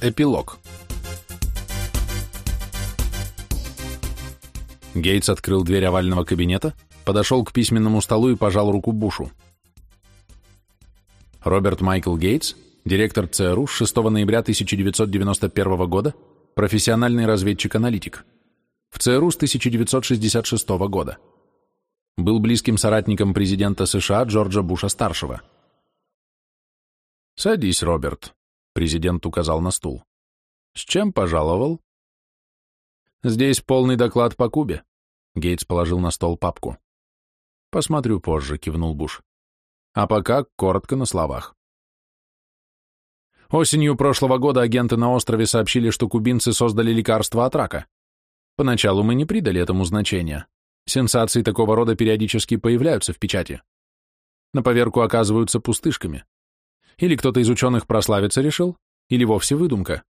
Эпилог. Гейтс открыл дверь овального кабинета, подошел к письменному столу и пожал руку Бушу. Роберт Майкл Гейтс, директор ЦРУ с 6 ноября 1991 года, профессиональный разведчик-аналитик. В ЦРУ с 1966 года. Был близким соратником президента США Джорджа Буша-старшего. «Садись, Роберт», Президент указал на стул. «С чем пожаловал?» «Здесь полный доклад по Кубе», — Гейтс положил на стол папку. «Посмотрю позже», — кивнул Буш. «А пока коротко на словах». Осенью прошлого года агенты на острове сообщили, что кубинцы создали лекарство от рака. Поначалу мы не придали этому значения. Сенсации такого рода периодически появляются в печати. На поверку оказываются пустышками. Или кто-то из ученых прославиться решил, или вовсе выдумка.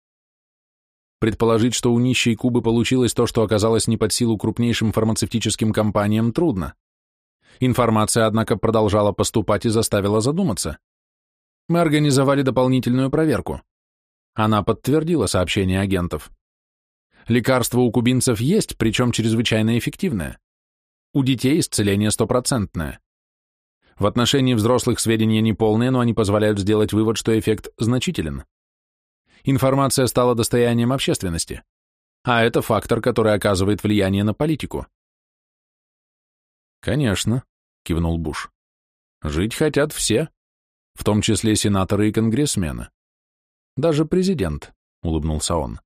Предположить, что у нищей Кубы получилось то, что оказалось не под силу крупнейшим фармацевтическим компаниям, трудно. Информация, однако, продолжала поступать и заставила задуматься. Мы организовали дополнительную проверку. Она подтвердила сообщение агентов. Лекарство у кубинцев есть, причем чрезвычайно эффективное. У детей исцеление стопроцентное. В отношении взрослых сведения неполные, но они позволяют сделать вывод, что эффект значителен. Информация стала достоянием общественности, а это фактор, который оказывает влияние на политику. «Конечно», — кивнул Буш. «Жить хотят все, в том числе сенаторы и конгрессмены. Даже президент», — улыбнулся он.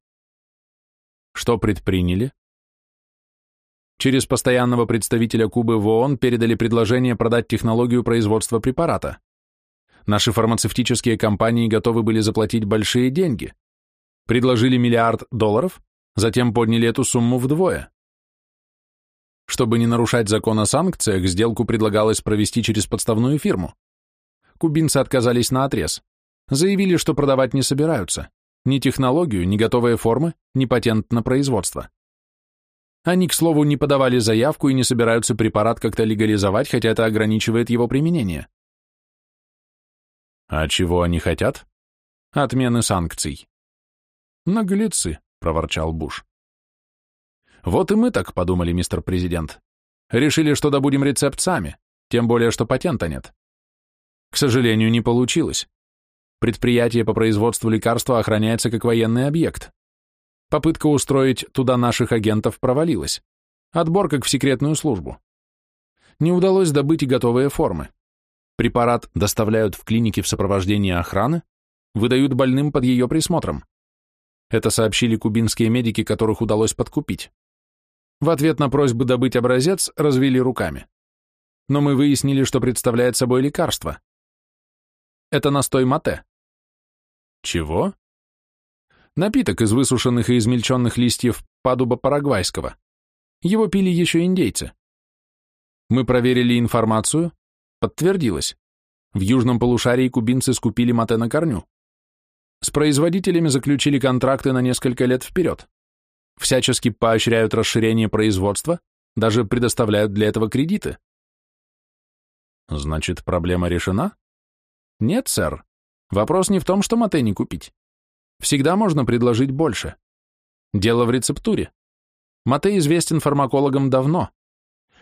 «Что предприняли?» Через постоянного представителя Кубы в ООН передали предложение продать технологию производства препарата. Наши фармацевтические компании готовы были заплатить большие деньги. Предложили миллиард долларов, затем подняли эту сумму вдвое. Чтобы не нарушать закон о санкциях, сделку предлагалось провести через подставную фирму. Кубинцы отказались на отрез. Заявили, что продавать не собираются. Ни технологию, ни готовые формы, ни патент на производство. Они, к слову, не подавали заявку и не собираются препарат как-то легализовать, хотя это ограничивает его применение. А чего они хотят? Отмены санкций. Наглецы, проворчал Буш. Вот и мы так подумали, мистер президент. Решили, что добудем рецепт сами, тем более, что патента нет. К сожалению, не получилось. Предприятие по производству лекарства охраняется как военный объект. Попытка устроить туда наших агентов провалилась. Отбор как в секретную службу. Не удалось добыть и готовые формы. Препарат доставляют в клиники в сопровождении охраны, выдают больным под ее присмотром. Это сообщили кубинские медики, которых удалось подкупить. В ответ на просьбу добыть образец развели руками. Но мы выяснили, что представляет собой лекарство. Это настой мате. Чего? Напиток из высушенных и измельченных листьев падуба парагвайского. Его пили еще индейцы. Мы проверили информацию, подтвердилось. В южном полушарии кубинцы скупили мате на корню. С производителями заключили контракты на несколько лет вперед. Всячески поощряют расширение производства, даже предоставляют для этого кредиты. Значит, проблема решена? Нет, сэр. Вопрос не в том, что мате не купить. Всегда можно предложить больше. Дело в рецептуре. Мате известен фармакологам давно.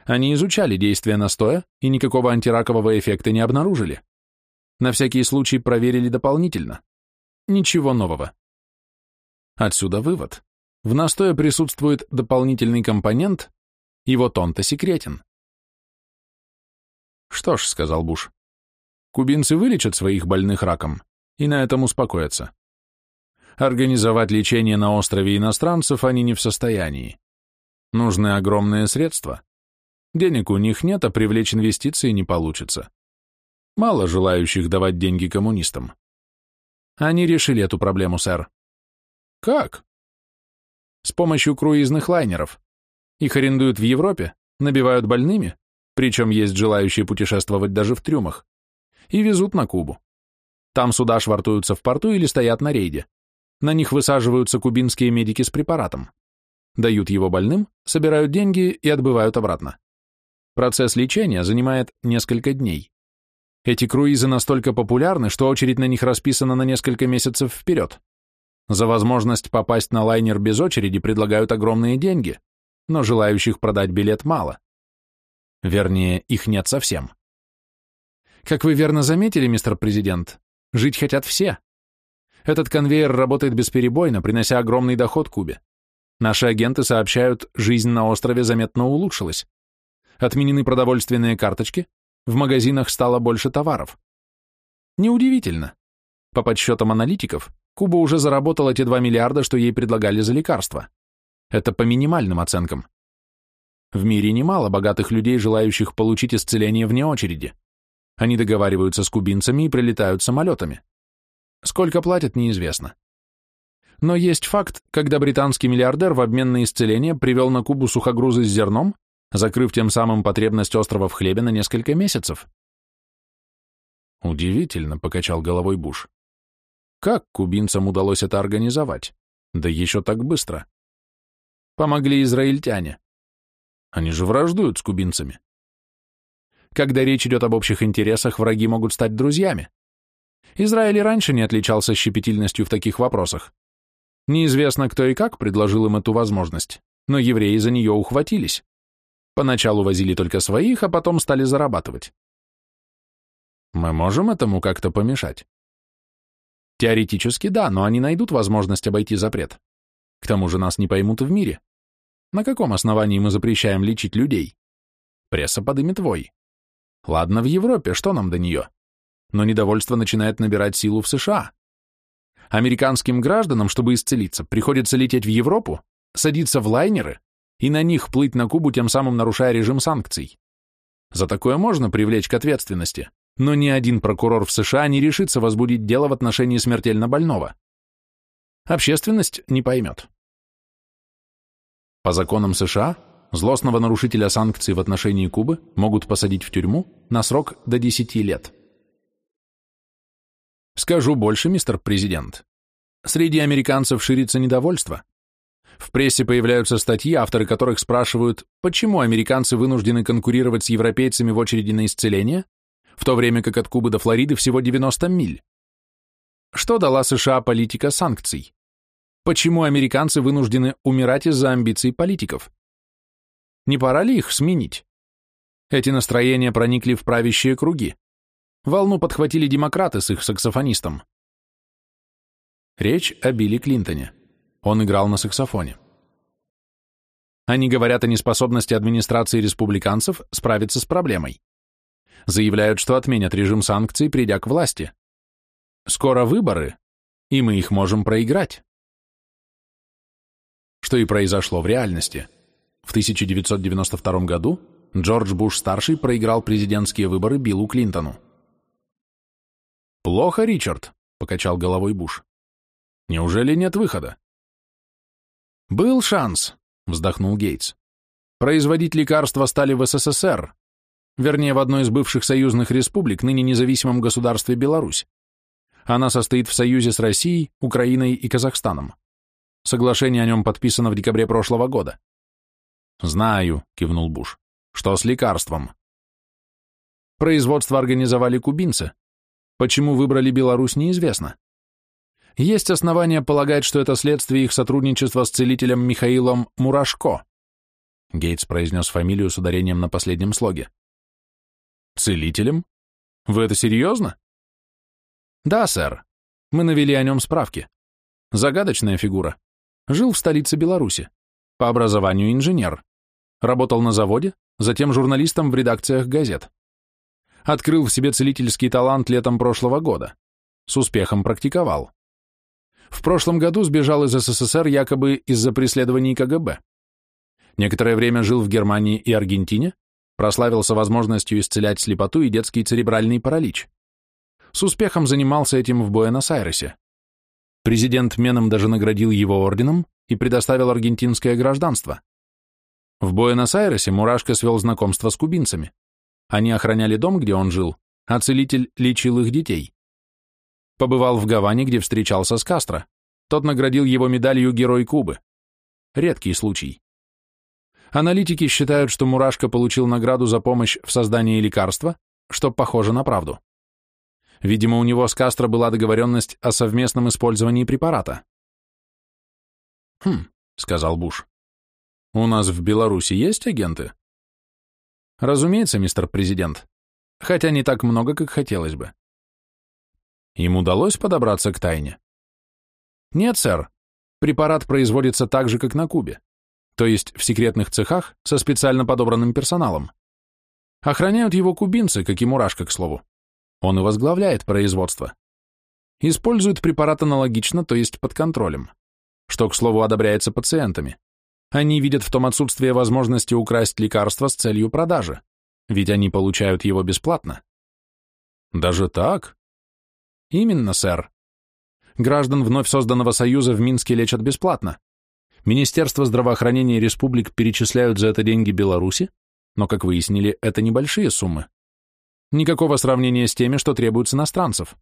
Они изучали действие настоя и никакого антиракового эффекта не обнаружили. На всякий случай проверили дополнительно. Ничего нового. Отсюда вывод. В настое присутствует дополнительный компонент, и вот он-то секретен. Что ж, сказал Буш, кубинцы вылечат своих больных раком и на этом успокоятся. Организовать лечение на острове иностранцев они не в состоянии. Нужны огромные средства. Денег у них нет, а привлечь инвестиции не получится. Мало желающих давать деньги коммунистам. Они решили эту проблему, сэр. Как? С помощью круизных лайнеров. Их арендуют в Европе, набивают больными, причем есть желающие путешествовать даже в трюмах, и везут на Кубу. Там суда швартуются в порту или стоят на рейде. На них высаживаются кубинские медики с препаратом. Дают его больным, собирают деньги и отбывают обратно. Процесс лечения занимает несколько дней. Эти круизы настолько популярны, что очередь на них расписана на несколько месяцев вперед. За возможность попасть на лайнер без очереди предлагают огромные деньги, но желающих продать билет мало. Вернее, их нет совсем. Как вы верно заметили, мистер президент, жить хотят все. Этот конвейер работает бесперебойно, принося огромный доход Кубе. Наши агенты сообщают, жизнь на острове заметно улучшилась. Отменены продовольственные карточки, в магазинах стало больше товаров. Неудивительно. По подсчетам аналитиков, Куба уже заработала те 2 миллиарда, что ей предлагали за лекарства. Это по минимальным оценкам. В мире немало богатых людей, желающих получить исцеление вне очереди. Они договариваются с кубинцами и прилетают самолетами. Сколько платят, неизвестно. Но есть факт, когда британский миллиардер в обмен на исцеление привел на Кубу сухогрузы с зерном, закрыв тем самым потребность острова в хлебе на несколько месяцев. Удивительно, покачал головой Буш. Как кубинцам удалось это организовать? Да еще так быстро. Помогли израильтяне. Они же враждуют с кубинцами. Когда речь идет об общих интересах, враги могут стать друзьями. Израиль и раньше не отличался щепетильностью в таких вопросах. Неизвестно, кто и как предложил им эту возможность, но евреи за нее ухватились. Поначалу возили только своих, а потом стали зарабатывать. Мы можем этому как-то помешать? Теоретически да, но они найдут возможность обойти запрет. К тому же нас не поймут в мире. На каком основании мы запрещаем лечить людей? Пресса подымет вой. Ладно, в Европе, что нам до нее? Но недовольство начинает набирать силу в США. Американским гражданам, чтобы исцелиться, приходится лететь в Европу, садиться в лайнеры и на них плыть на Кубу, тем самым нарушая режим санкций. За такое можно привлечь к ответственности, но ни один прокурор в США не решится возбудить дело в отношении смертельно больного. Общественность не поймет. По законам США злостного нарушителя санкций в отношении Кубы могут посадить в тюрьму на срок до 10 лет. Скажу больше, мистер президент. Среди американцев ширится недовольство. В прессе появляются статьи, авторы которых спрашивают, почему американцы вынуждены конкурировать с европейцами в очереди на исцеление, в то время как от Кубы до Флориды всего 90 миль. Что дала США политика санкций? Почему американцы вынуждены умирать из-за амбиций политиков? Не пора ли их сменить? Эти настроения проникли в правящие круги. Волну подхватили демократы с их саксофонистом. Речь о Билли Клинтоне. Он играл на саксофоне. Они говорят о неспособности администрации республиканцев справиться с проблемой. Заявляют, что отменят режим санкций, придя к власти. Скоро выборы, и мы их можем проиграть что и произошло в реальности. В 1992 году Джордж Буш-старший проиграл президентские выборы Биллу Клинтону. «Плохо, Ричард», — покачал головой Буш. «Неужели нет выхода?» «Был шанс», — вздохнул Гейтс. «Производить лекарства стали в СССР, вернее, в одной из бывших союзных республик, ныне независимом государстве Беларусь. Она состоит в союзе с Россией, Украиной и Казахстаном. Соглашение о нем подписано в декабре прошлого года. Знаю, кивнул Буш. Что с лекарством? Производство организовали кубинцы. Почему выбрали Беларусь, неизвестно. Есть основания полагать, что это следствие их сотрудничества с целителем Михаилом Мурашко. Гейтс произнес фамилию с ударением на последнем слоге. Целителем? Вы это серьезно? Да, сэр. Мы навели о нем справки. Загадочная фигура. Жил в столице Беларуси. По образованию инженер. Работал на заводе, затем журналистом в редакциях газет. Открыл в себе целительский талант летом прошлого года. С успехом практиковал. В прошлом году сбежал из СССР якобы из-за преследований КГБ. Некоторое время жил в Германии и Аргентине, прославился возможностью исцелять слепоту и детский церебральный паралич. С успехом занимался этим в Буэнос-Айресе. Президент Меном даже наградил его орденом и предоставил аргентинское гражданство. В Буэнос-Айресе Мурашко свел знакомство с кубинцами. Они охраняли дом, где он жил, а целитель лечил их детей. Побывал в Гаване, где встречался с Кастро. Тот наградил его медалью Герой Кубы. Редкий случай. Аналитики считают, что Мурашко получил награду за помощь в создании лекарства, что похоже на правду. Видимо, у него с Кастро была договоренность о совместном использовании препарата. «Хм», — сказал Буш. «У нас в Беларуси есть агенты?» «Разумеется, мистер президент. Хотя не так много, как хотелось бы». «Им удалось подобраться к тайне?» «Нет, сэр. Препарат производится так же, как на Кубе, то есть в секретных цехах со специально подобранным персоналом. Охраняют его кубинцы, как и мурашка, к слову. Он и возглавляет производство. Используют препарат аналогично, то есть под контролем, что, к слову, одобряется пациентами. Они видят в том отсутствие возможности украсть лекарство с целью продажи, ведь они получают его бесплатно. Даже так? Именно, сэр. Граждан вновь созданного союза в Минске лечат бесплатно. Министерство здравоохранения республик перечисляют за это деньги Беларуси, но, как выяснили, это небольшие суммы. Никакого сравнения с теми, что требуются иностранцев.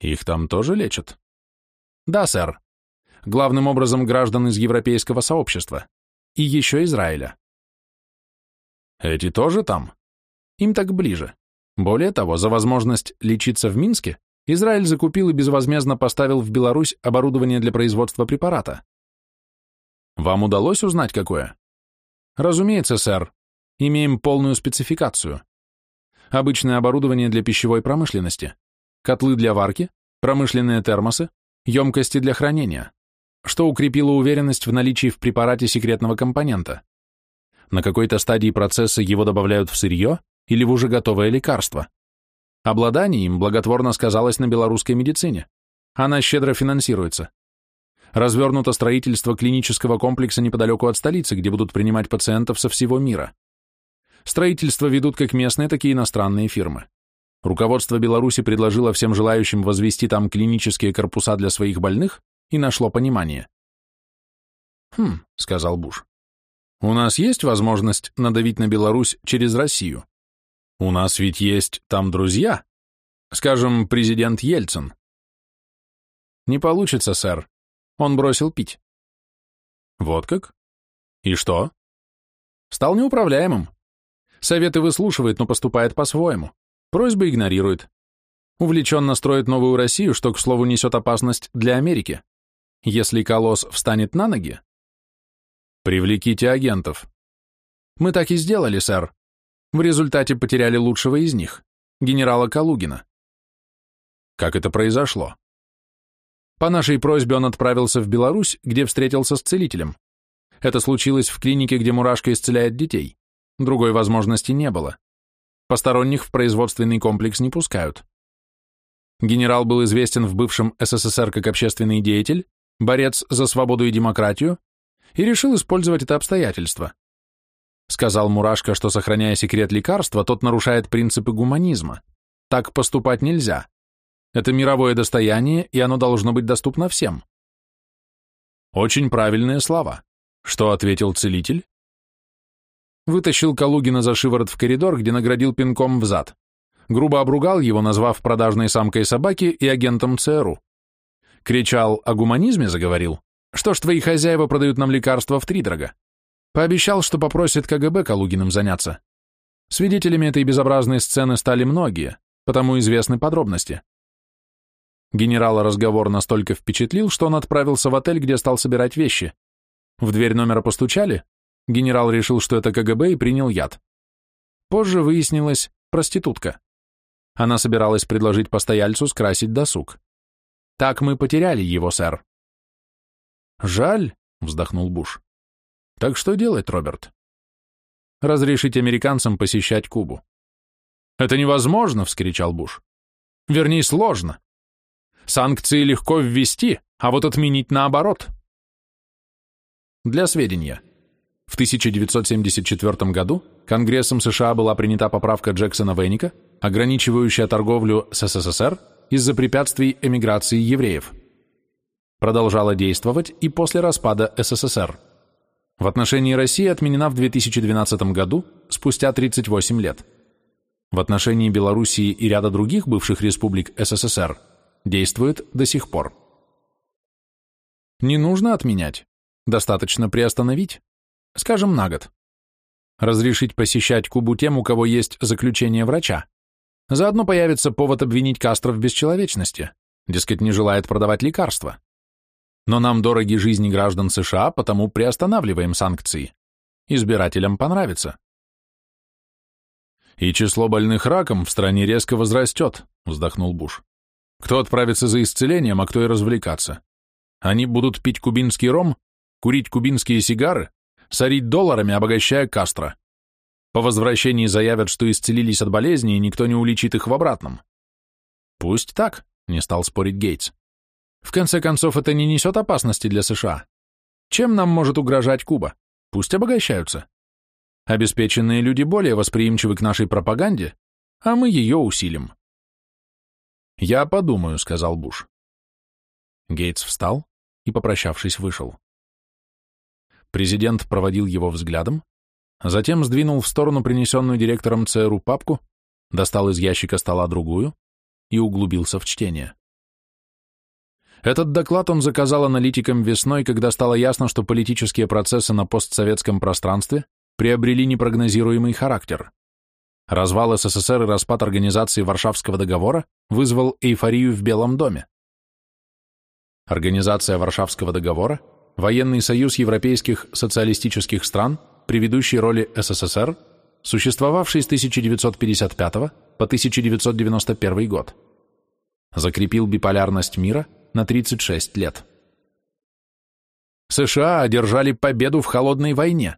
Их там тоже лечат? Да, сэр. Главным образом граждан из европейского сообщества. И еще Израиля. Эти тоже там? Им так ближе. Более того, за возможность лечиться в Минске Израиль закупил и безвозмездно поставил в Беларусь оборудование для производства препарата. Вам удалось узнать, какое? Разумеется, сэр. Имеем полную спецификацию. Обычное оборудование для пищевой промышленности котлы для варки, промышленные термосы, емкости для хранения, что укрепило уверенность в наличии в препарате секретного компонента. На какой-то стадии процесса его добавляют в сырье или в уже готовое лекарство. Обладание им благотворно сказалось на белорусской медицине. Она щедро финансируется. Развернуто строительство клинического комплекса неподалеку от столицы, где будут принимать пациентов со всего мира. Строительство ведут как местные, так и иностранные фирмы. Руководство Беларуси предложило всем желающим возвести там клинические корпуса для своих больных и нашло понимание. «Хм», — сказал Буш, — «у нас есть возможность надавить на Беларусь через Россию? У нас ведь есть там друзья, скажем, президент Ельцин». «Не получится, сэр. Он бросил пить». «Вот как? И что?» «Стал неуправляемым. Советы выслушивает, но поступает по-своему. Просьбы игнорирует. Увлеченно строит новую Россию, что, к слову, несет опасность для Америки. Если колосс встанет на ноги... Привлеките агентов. Мы так и сделали, сэр. В результате потеряли лучшего из них, генерала Калугина. Как это произошло? По нашей просьбе он отправился в Беларусь, где встретился с целителем. Это случилось в клинике, где Мурашка исцеляет детей. Другой возможности не было. Посторонних в производственный комплекс не пускают. Генерал был известен в бывшем СССР как общественный деятель, борец за свободу и демократию, и решил использовать это обстоятельство. Сказал Мурашко, что, сохраняя секрет лекарства, тот нарушает принципы гуманизма. Так поступать нельзя. Это мировое достояние, и оно должно быть доступно всем. Очень правильные слова. Что ответил целитель? Вытащил Калугина за шиворот в коридор, где наградил пинком в зад. Грубо обругал его, назвав продажной самкой собаки и агентом ЦРУ. Кричал о гуманизме, заговорил. Что ж, твои хозяева продают нам лекарства втридорога. Пообещал, что попросит КГБ Калугиным заняться. Свидетелями этой безобразной сцены стали многие, потому известны подробности. Генерала разговор настолько впечатлил, что он отправился в отель, где стал собирать вещи. В дверь номера постучали, Генерал решил, что это КГБ и принял яд. Позже выяснилось проститутка. Она собиралась предложить постояльцу скрасить досуг. Так мы потеряли его, сэр. Жаль, вздохнул Буш. Так что делать, Роберт? Разрешить американцам посещать Кубу. Это невозможно, вскричал Буш. Вернее, сложно. Санкции легко ввести, а вот отменить наоборот. Для сведения. В 1974 году Конгрессом США была принята поправка Джексона Веника, ограничивающая торговлю с СССР из-за препятствий эмиграции евреев. Продолжала действовать и после распада СССР. В отношении России отменена в 2012 году, спустя 38 лет. В отношении Белоруссии и ряда других бывших республик СССР действует до сих пор. Не нужно отменять, достаточно приостановить. Скажем, на год. Разрешить посещать Кубу тем, у кого есть заключение врача. Заодно появится повод обвинить Кастро в бесчеловечности. Дескать, не желает продавать лекарства. но нам дороги жизни граждан США, потому приостанавливаем санкции. Избирателям понравится. И число больных раком в стране резко возрастет, вздохнул Буш. Кто отправится за исцелением, а кто и развлекаться? Они будут пить кубинский ром, курить кубинские сигары, сорить долларами, обогащая Кастро. По возвращении заявят, что исцелились от болезни, и никто не уличит их в обратном. Пусть так, не стал спорить Гейтс. В конце концов, это не несет опасности для США. Чем нам может угрожать Куба? Пусть обогащаются. Обеспеченные люди более восприимчивы к нашей пропаганде, а мы ее усилим. «Я подумаю», — сказал Буш. Гейтс встал и, попрощавшись, вышел. Президент проводил его взглядом, затем сдвинул в сторону принесенную директором ЦРУ папку, достал из ящика стола другую и углубился в чтение. Этот доклад он заказал аналитикам весной, когда стало ясно, что политические процессы на постсоветском пространстве приобрели непрогнозируемый характер. Развал СССР и распад организации Варшавского договора вызвал эйфорию в Белом доме. Организация Варшавского договора – военный союз европейских социалистических стран при ведущей роли СССР, существовавший с 1955 по 1991 год. Закрепил биполярность мира – на 36 лет. США одержали победу в холодной войне.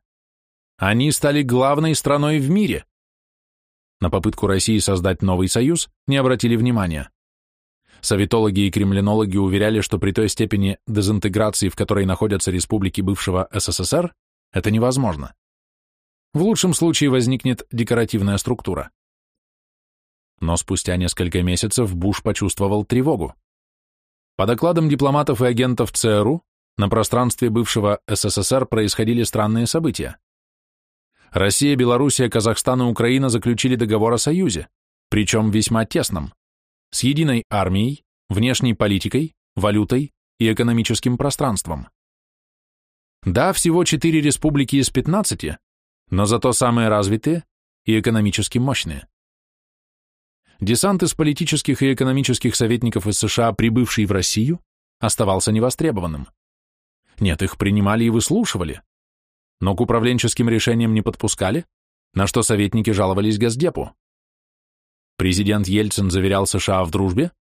Они стали главной страной в мире. На попытку России создать новый союз не обратили внимания. Советологи и кремлинологи уверяли, что при той степени дезинтеграции, в которой находятся республики бывшего СССР, это невозможно. В лучшем случае возникнет декоративная структура. Но спустя несколько месяцев Буш почувствовал тревогу. По докладам дипломатов и агентов ЦРУ, на пространстве бывшего СССР происходили странные события. Россия, Белоруссия, Казахстан и Украина заключили договор о союзе, причем весьма тесном, с единой армией, внешней политикой, валютой и экономическим пространством. Да, всего четыре республики из 15, но зато самые развитые и экономически мощные десант из политических и экономических советников из США, прибывший в Россию, оставался невостребованным. Нет, их принимали и выслушивали, но к управленческим решениям не подпускали, на что советники жаловались Госдепу. Президент Ельцин заверял США в дружбе,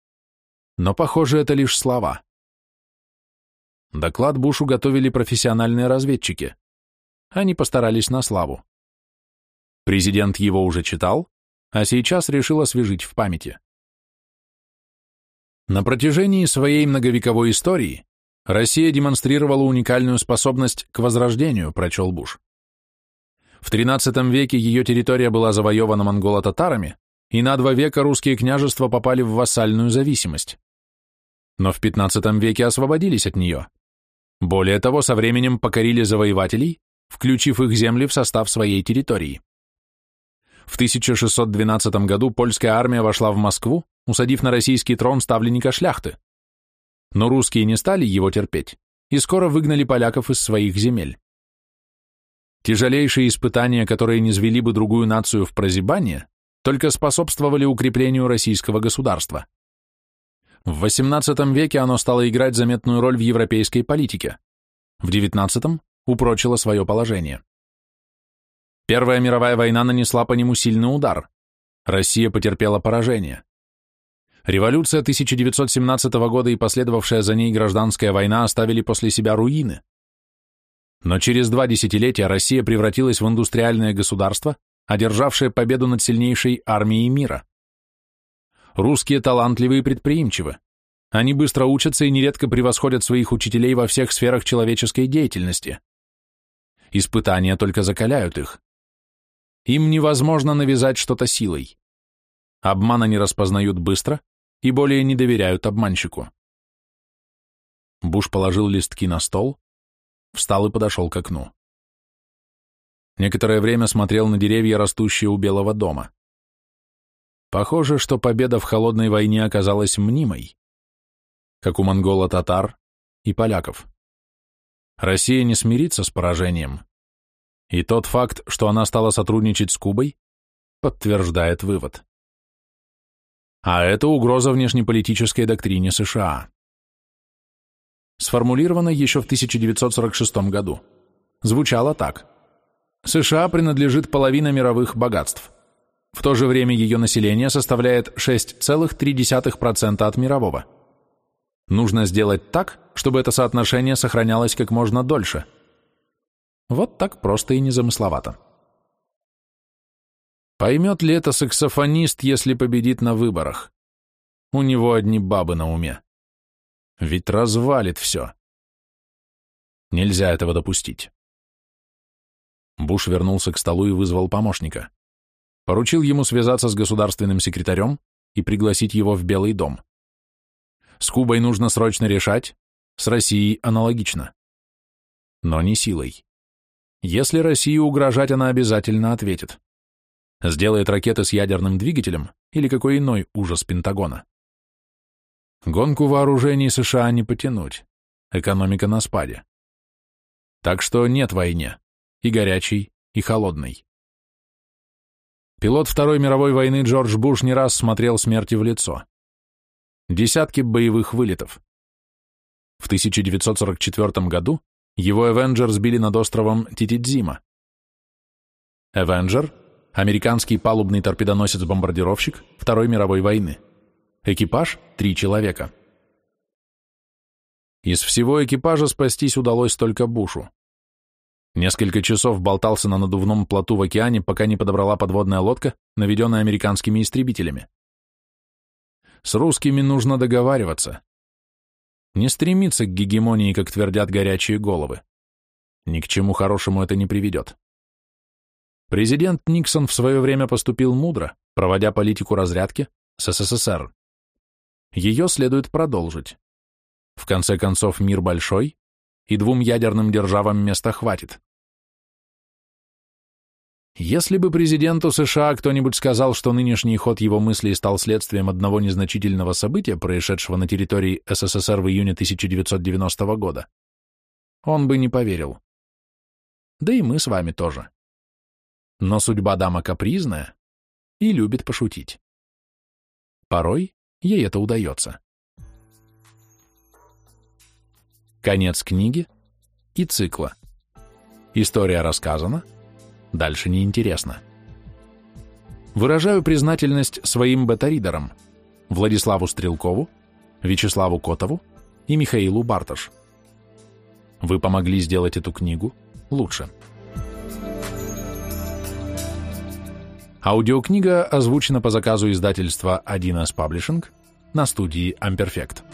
но, похоже, это лишь слова. Доклад Бушу готовили профессиональные разведчики. Они постарались на славу. Президент его уже читал, а сейчас решил освежить в памяти. На протяжении своей многовековой истории Россия демонстрировала уникальную способность к возрождению, прочел Буш. В XIII веке ее территория была завоевана монголо-татарами, и на два века русские княжества попали в вассальную зависимость. Но в XV веке освободились от нее. Более того, со временем покорили завоевателей, включив их земли в состав своей территории. В 1612 году польская армия вошла в Москву, усадив на российский трон ставленника шляхты. Но русские не стали его терпеть и скоро выгнали поляков из своих земель. Тяжелейшие испытания, которые не звели бы другую нацию в прозябание, только способствовали укреплению российского государства. В XVIII веке оно стало играть заметную роль в европейской политике. В XIX упрочило свое положение. Первая мировая война нанесла по нему сильный удар. Россия потерпела поражение. Революция 1917 года и последовавшая за ней гражданская война оставили после себя руины. Но через два десятилетия Россия превратилась в индустриальное государство, одержавшее победу над сильнейшей армией мира. Русские талантливы и предприимчивы. Они быстро учатся и нередко превосходят своих учителей во всех сферах человеческой деятельности. Испытания только закаляют их. Им невозможно навязать что-то силой. Обмана не распознают быстро и более не доверяют обманщику. Буш положил листки на стол, встал и подошел к окну. Некоторое время смотрел на деревья, растущие у Белого дома. Похоже, что победа в холодной войне оказалась мнимой, как у монголо-татар и поляков. Россия не смирится с поражением. И тот факт, что она стала сотрудничать с Кубой, подтверждает вывод. А это угроза внешнеполитической доктрине США. сформулирована еще в 1946 году. Звучала так. США принадлежит половина мировых богатств. В то же время ее население составляет 6,3% от мирового. Нужно сделать так, чтобы это соотношение сохранялось как можно дольше. Вот так просто и незамысловато. Поймет ли это саксофонист, если победит на выборах? У него одни бабы на уме. Ведь развалит все. Нельзя этого допустить. Буш вернулся к столу и вызвал помощника. Поручил ему связаться с государственным секретарем и пригласить его в Белый дом. С Кубой нужно срочно решать, с Россией аналогично. Но не силой. Если России угрожать, она обязательно ответит. Сделает ракеты с ядерным двигателем или какой иной ужас Пентагона. Гонку вооружений США не потянуть. Экономика на спаде. Так что нет войне. И горячей, и холодной. Пилот Второй мировой войны Джордж Буш не раз смотрел смерти в лицо. Десятки боевых вылетов. В 1944 году его «Эвенджер» сбили над островом Титидзима. «Эвенджер» — американский палубный торпедоносец-бомбардировщик Второй мировой войны. Экипаж — три человека. Из всего экипажа спастись удалось только Бушу. Несколько часов болтался на надувном плоту в океане, пока не подобрала подводная лодка, наведенная американскими истребителями. С русскими нужно договариваться. Не стремиться к гегемонии, как твердят горячие головы. Ни к чему хорошему это не приведет. Президент Никсон в свое время поступил мудро, проводя политику разрядки с СССР. Ее следует продолжить. В конце концов, мир большой, и двум ядерным державам места хватит. Если бы президенту США кто-нибудь сказал, что нынешний ход его мыслей стал следствием одного незначительного события, происшедшего на территории СССР в июне 1990 года, он бы не поверил. Да и мы с вами тоже. Но судьба дама капризная и любит пошутить. Порой ей это удается. Конец книги и цикла. История рассказана, дальше неинтересно. Выражаю признательность своим бета-ридерам Владиславу Стрелкову, Вячеславу Котову и Михаилу Барташ. Вы помогли сделать эту книгу лучше. Аудиокнига озвучена по заказу издательства 1С Publishing на студии Amperfect.